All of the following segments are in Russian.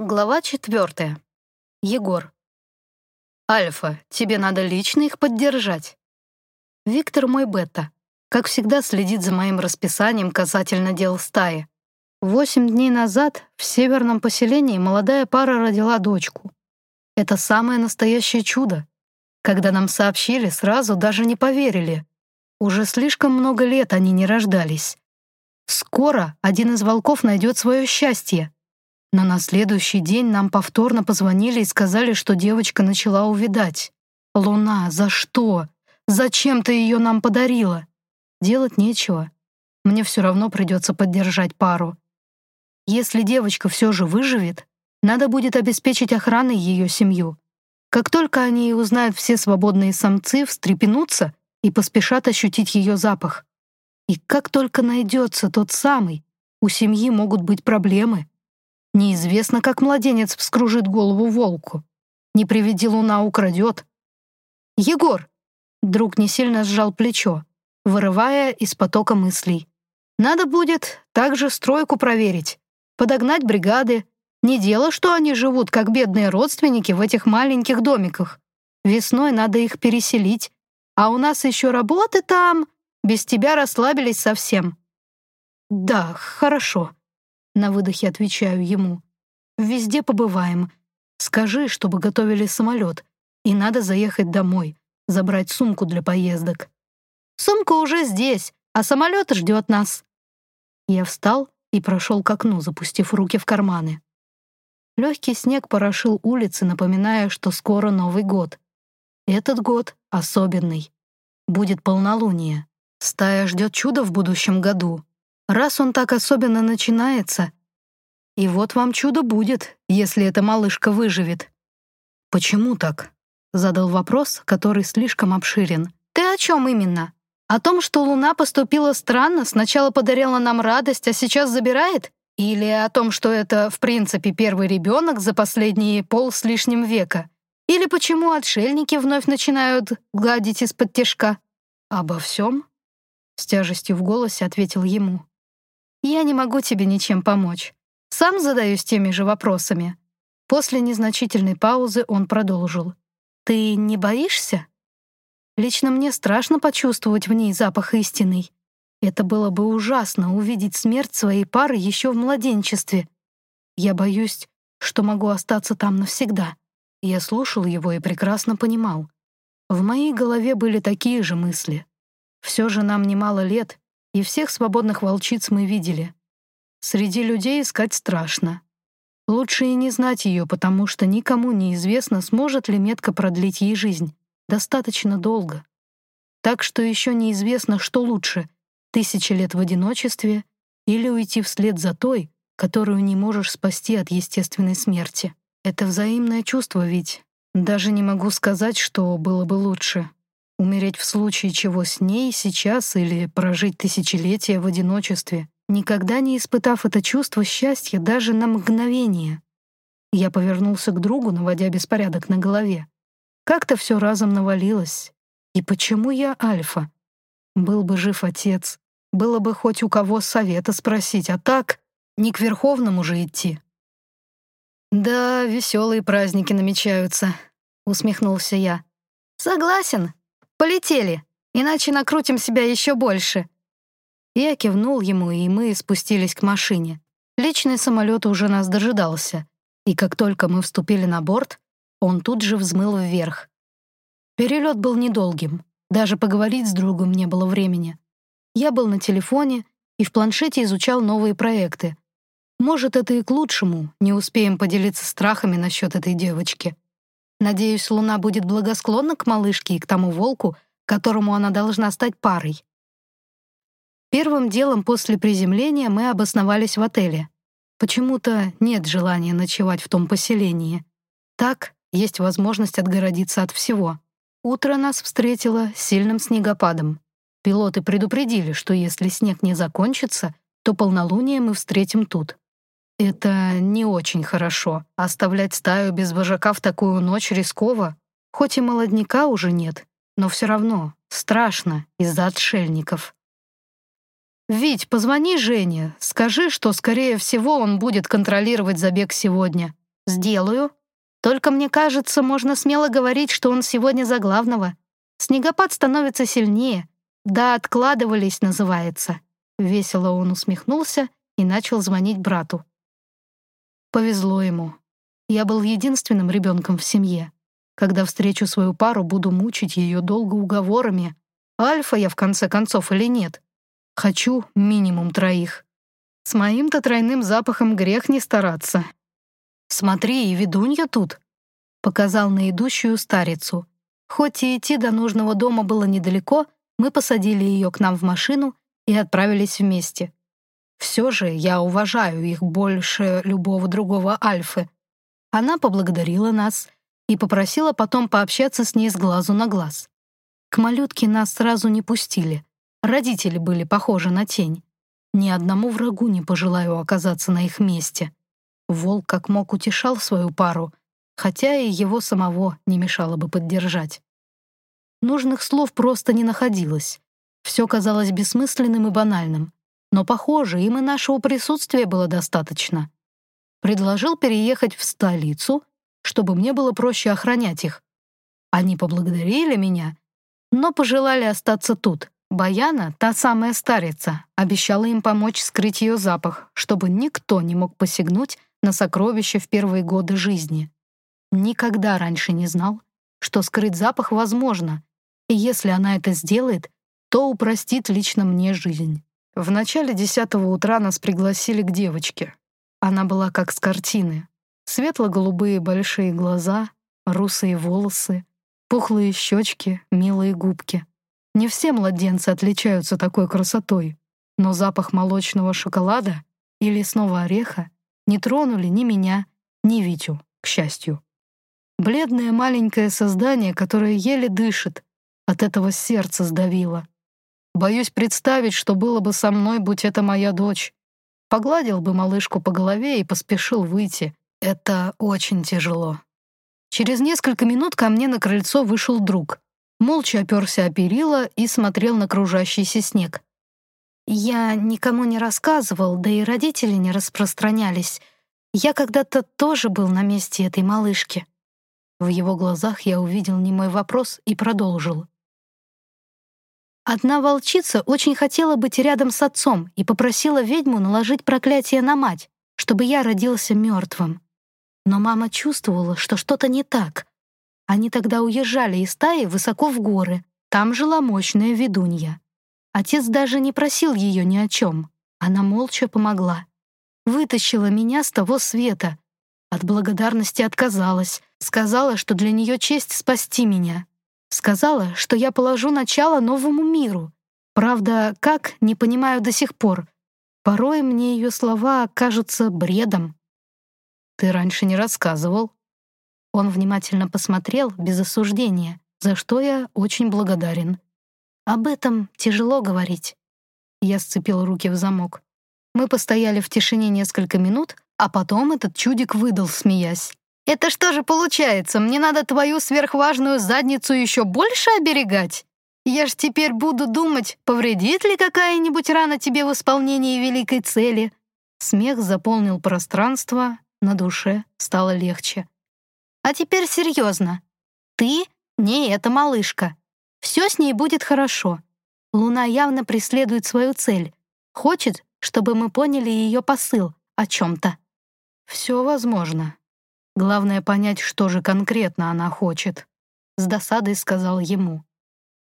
Глава четвертая. Егор. «Альфа, тебе надо лично их поддержать». Виктор мой бета. Как всегда следит за моим расписанием касательно дел стаи. Восемь дней назад в северном поселении молодая пара родила дочку. Это самое настоящее чудо. Когда нам сообщили, сразу даже не поверили. Уже слишком много лет они не рождались. Скоро один из волков найдет свое счастье — но на следующий день нам повторно позвонили и сказали, что девочка начала увидать. «Луна, за что? Зачем ты ее нам подарила?» Делать нечего. Мне все равно придется поддержать пару. Если девочка все же выживет, надо будет обеспечить охраной ее семью. Как только они узнают все свободные самцы, встрепенутся и поспешат ощутить ее запах. И как только найдется тот самый, у семьи могут быть проблемы. Неизвестно, как младенец вскружит голову волку. Не приведи луна, украдет. «Егор!» Друг не сильно сжал плечо, вырывая из потока мыслей. «Надо будет также стройку проверить, подогнать бригады. Не дело, что они живут, как бедные родственники в этих маленьких домиках. Весной надо их переселить. А у нас еще работы там. Без тебя расслабились совсем». «Да, хорошо», на выдохе отвечаю ему. «Везде побываем. Скажи, чтобы готовили самолет. И надо заехать домой, забрать сумку для поездок. Сумка уже здесь, а самолет ждет нас». Я встал и прошел к окну, запустив руки в карманы. Легкий снег порошил улицы, напоминая, что скоро Новый год. Этот год особенный. Будет полнолуние. Стая ждет чуда в будущем году, Раз он так особенно начинается, и вот вам чудо будет, если эта малышка выживет. Почему так? Задал вопрос, который слишком обширен. Ты о чем именно? О том, что Луна поступила странно, сначала подарила нам радость, а сейчас забирает? Или о том, что это, в принципе, первый ребенок за последние пол с лишним века? Или почему отшельники вновь начинают гладить из-под тяжка? Обо всем? С тяжестью в голосе ответил ему. Я не могу тебе ничем помочь. Сам задаюсь теми же вопросами». После незначительной паузы он продолжил. «Ты не боишься?» Лично мне страшно почувствовать в ней запах истинный. Это было бы ужасно увидеть смерть своей пары еще в младенчестве. Я боюсь, что могу остаться там навсегда. Я слушал его и прекрасно понимал. В моей голове были такие же мысли. Все же нам немало лет, и всех свободных волчиц мы видели. Среди людей искать страшно. Лучше и не знать ее, потому что никому не известно, сможет ли метка продлить ей жизнь. Достаточно долго. Так что еще неизвестно, что лучше — тысячи лет в одиночестве или уйти вслед за той, которую не можешь спасти от естественной смерти. Это взаимное чувство ведь. Даже не могу сказать, что было бы лучше. Умереть в случае чего с ней сейчас или прожить тысячелетия в одиночестве, никогда не испытав это чувство счастья даже на мгновение. Я повернулся к другу, наводя беспорядок на голове. Как-то все разом навалилось. И почему я альфа? Был бы жив отец, было бы хоть у кого совета спросить, а так не к Верховному же идти. «Да, веселые праздники намечаются», — усмехнулся я. «Согласен», Полетели, иначе накрутим себя еще больше». Я кивнул ему, и мы спустились к машине. Личный самолет уже нас дожидался, и как только мы вступили на борт, он тут же взмыл вверх. Перелет был недолгим, даже поговорить с другом не было времени. Я был на телефоне и в планшете изучал новые проекты. Может, это и к лучшему, не успеем поделиться страхами насчет этой девочки. Надеюсь, Луна будет благосклонна к малышке и к тому волку, которому она должна стать парой. Первым делом после приземления мы обосновались в отеле. Почему-то нет желания ночевать в том поселении. Так есть возможность отгородиться от всего. Утро нас встретило сильным снегопадом. Пилоты предупредили, что если снег не закончится, то полнолуние мы встретим тут. Это не очень хорошо. Оставлять стаю без вожака в такую ночь рисково. Хоть и молодняка уже нет, но все равно страшно из-за отшельников. «Вить, позвони Жене, скажи, что, скорее всего, он будет контролировать забег сегодня. «Сделаю. Только мне кажется, можно смело говорить, что он сегодня за главного. Снегопад становится сильнее. Да, откладывались, называется». Весело он усмехнулся и начал звонить брату. Повезло ему. Я был единственным ребенком в семье. Когда встречу свою пару, буду мучить ее долго уговорами. Альфа я, в конце концов, или нет? Хочу минимум троих. С моим-то тройным запахом грех не стараться. «Смотри, и ведунья тут», — показал на идущую старицу. Хоть и идти до нужного дома было недалеко, мы посадили ее к нам в машину и отправились вместе. Все же я уважаю их больше любого другого Альфы. Она поблагодарила нас и попросила потом пообщаться с ней с глазу на глаз. К малютке нас сразу не пустили. Родители были похожи на тень. Ни одному врагу не пожелаю оказаться на их месте. Волк как мог утешал свою пару, хотя и его самого не мешало бы поддержать. Нужных слов просто не находилось. Все казалось бессмысленным и банальным. Но, похоже, им и нашего присутствия было достаточно. Предложил переехать в столицу, чтобы мне было проще охранять их. Они поблагодарили меня, но пожелали остаться тут. Баяна, та самая старица, обещала им помочь скрыть ее запах, чтобы никто не мог посягнуть на сокровища в первые годы жизни. Никогда раньше не знал, что скрыть запах возможно, и если она это сделает, то упростит лично мне жизнь. В начале десятого утра нас пригласили к девочке. Она была как с картины. Светло-голубые большие глаза, русые волосы, пухлые щечки, милые губки. Не все младенцы отличаются такой красотой, но запах молочного шоколада и лесного ореха не тронули ни меня, ни Витю, к счастью. Бледное маленькое создание, которое еле дышит, от этого сердце сдавило. Боюсь представить, что было бы со мной, будь это моя дочь. Погладил бы малышку по голове и поспешил выйти. Это очень тяжело. Через несколько минут ко мне на крыльцо вышел друг. Молча оперся о перила и смотрел на кружащийся снег. Я никому не рассказывал, да и родители не распространялись. Я когда-то тоже был на месте этой малышки. В его глазах я увидел немой вопрос и продолжил. Одна волчица очень хотела быть рядом с отцом и попросила ведьму наложить проклятие на мать, чтобы я родился мертвым. Но мама чувствовала, что что-то не так. Они тогда уезжали из стаи высоко в горы. Там жила мощная ведунья. Отец даже не просил ее ни о чем. Она молча помогла. Вытащила меня с того света. От благодарности отказалась. Сказала, что для нее честь спасти меня. Сказала, что я положу начало новому миру. Правда, как, не понимаю до сих пор. Порой мне ее слова кажутся бредом. «Ты раньше не рассказывал». Он внимательно посмотрел, без осуждения, за что я очень благодарен. «Об этом тяжело говорить». Я сцепил руки в замок. Мы постояли в тишине несколько минут, а потом этот чудик выдал, смеясь. Это что же получается? Мне надо твою сверхважную задницу еще больше оберегать? Я ж теперь буду думать, повредит ли какая-нибудь рана тебе в исполнении великой цели. Смех заполнил пространство, на душе стало легче. А теперь серьезно. Ты не эта малышка. Все с ней будет хорошо. Луна явно преследует свою цель. Хочет, чтобы мы поняли ее посыл о чем-то. Все возможно. Главное понять, что же конкретно она хочет. С досадой сказал ему.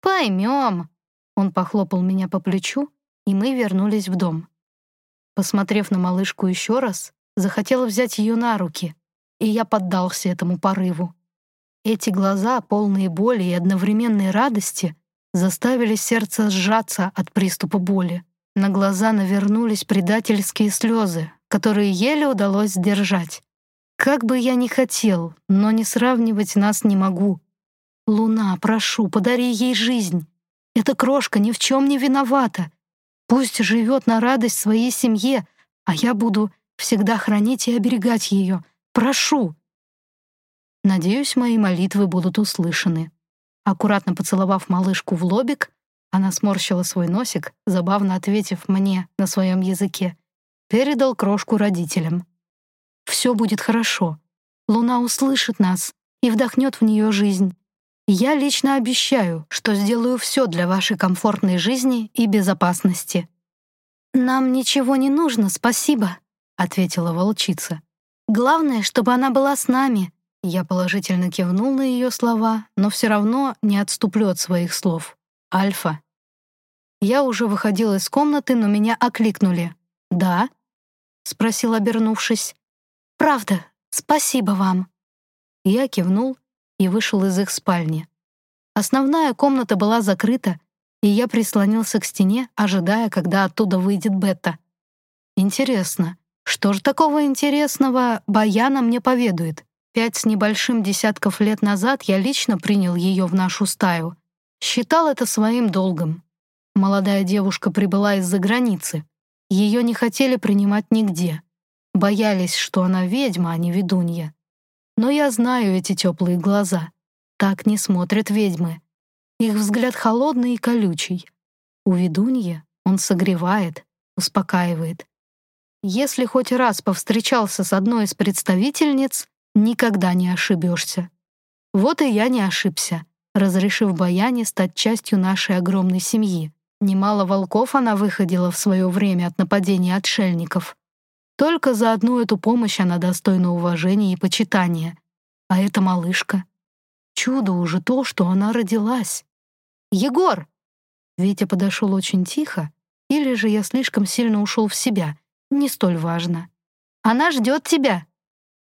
«Поймем». Он похлопал меня по плечу, и мы вернулись в дом. Посмотрев на малышку еще раз, захотела взять ее на руки, и я поддался этому порыву. Эти глаза, полные боли и одновременной радости, заставили сердце сжаться от приступа боли. На глаза навернулись предательские слезы, которые еле удалось сдержать. Как бы я ни хотел, но не сравнивать нас не могу. Луна, прошу, подари ей жизнь. Эта крошка ни в чем не виновата. Пусть живет на радость своей семье, а я буду всегда хранить и оберегать ее. Прошу. Надеюсь, мои молитвы будут услышаны. Аккуратно поцеловав малышку в лобик, она сморщила свой носик, забавно ответив мне на своем языке, передал крошку родителям. Все будет хорошо. Луна услышит нас и вдохнет в нее жизнь. Я лично обещаю, что сделаю все для вашей комфортной жизни и безопасности». «Нам ничего не нужно, спасибо», — ответила волчица. «Главное, чтобы она была с нами». Я положительно кивнул на ее слова, но все равно не отступлю от своих слов. «Альфа». Я уже выходила из комнаты, но меня окликнули. «Да?» — спросил, обернувшись. «Правда, спасибо вам». Я кивнул и вышел из их спальни. Основная комната была закрыта, и я прислонился к стене, ожидая, когда оттуда выйдет Бетта. Интересно, что же такого интересного Баяна мне поведает? Пять с небольшим десятков лет назад я лично принял ее в нашу стаю. Считал это своим долгом. Молодая девушка прибыла из-за границы. Ее не хотели принимать нигде. Боялись, что она ведьма, а не ведунья. Но я знаю эти теплые глаза. Так не смотрят ведьмы. Их взгляд холодный и колючий. У ведунья он согревает, успокаивает. Если хоть раз повстречался с одной из представительниц, никогда не ошибешься. Вот и я не ошибся, разрешив Баяне стать частью нашей огромной семьи. Немало волков она выходила в свое время от нападения отшельников. Только за одну эту помощь она достойна уважения и почитания. А эта малышка. Чудо уже то, что она родилась. «Егор!» Витя подошел очень тихо, или же я слишком сильно ушел в себя. Не столь важно. «Она ждет тебя!»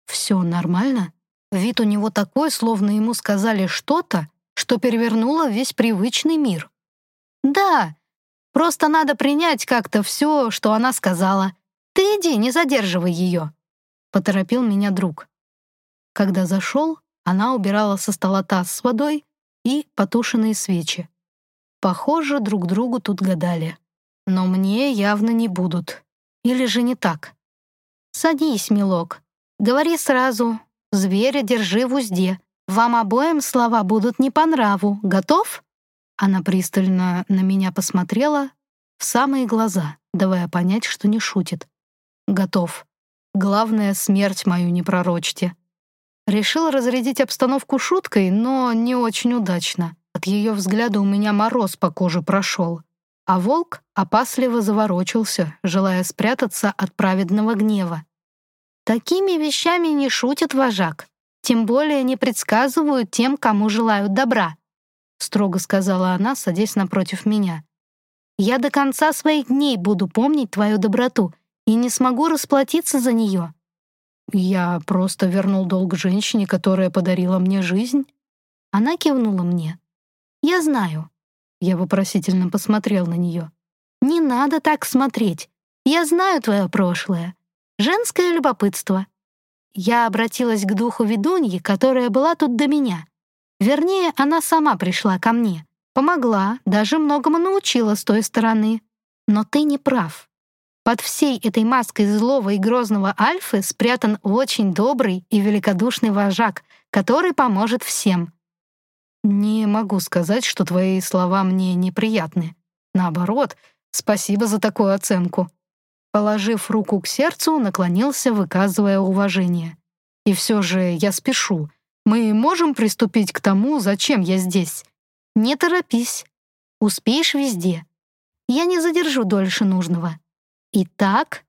«Все нормально?» Вид у него такой, словно ему сказали что-то, что перевернуло весь привычный мир. «Да, просто надо принять как-то все, что она сказала. Ты иди, не задерживай ее», — поторопил меня друг. Когда зашел, она убирала со стола таз с водой и потушенные свечи. Похоже, друг другу тут гадали. Но мне явно не будут. Или же не так? «Садись, милок. Говори сразу. Зверя держи в узде. Вам обоим слова будут не по нраву. Готов?» Она пристально на меня посмотрела в самые глаза, давая понять, что не шутит. «Готов. Главное, смерть мою не пророчьте». Решил разрядить обстановку шуткой, но не очень удачно. От ее взгляда у меня мороз по коже прошел, а волк опасливо заворочился, желая спрятаться от праведного гнева. «Такими вещами не шутит вожак, тем более не предсказывают тем, кому желают добра», строго сказала она, садясь напротив меня. «Я до конца своих дней буду помнить твою доброту и не смогу расплатиться за нее». «Я просто вернул долг женщине, которая подарила мне жизнь». Она кивнула мне. «Я знаю». Я вопросительно посмотрел на нее. «Не надо так смотреть. Я знаю твое прошлое. Женское любопытство». Я обратилась к духу ведуньи, которая была тут до меня. Вернее, она сама пришла ко мне. Помогла, даже многому научила с той стороны. Но ты не прав. Под всей этой маской злого и грозного Альфы спрятан очень добрый и великодушный вожак, который поможет всем. «Не могу сказать, что твои слова мне неприятны. Наоборот, спасибо за такую оценку». Положив руку к сердцу, наклонился, выказывая уважение. «И все же я спешу. Мы можем приступить к тому, зачем я здесь?» «Не торопись. Успеешь везде. Я не задержу дольше нужного. Итак...»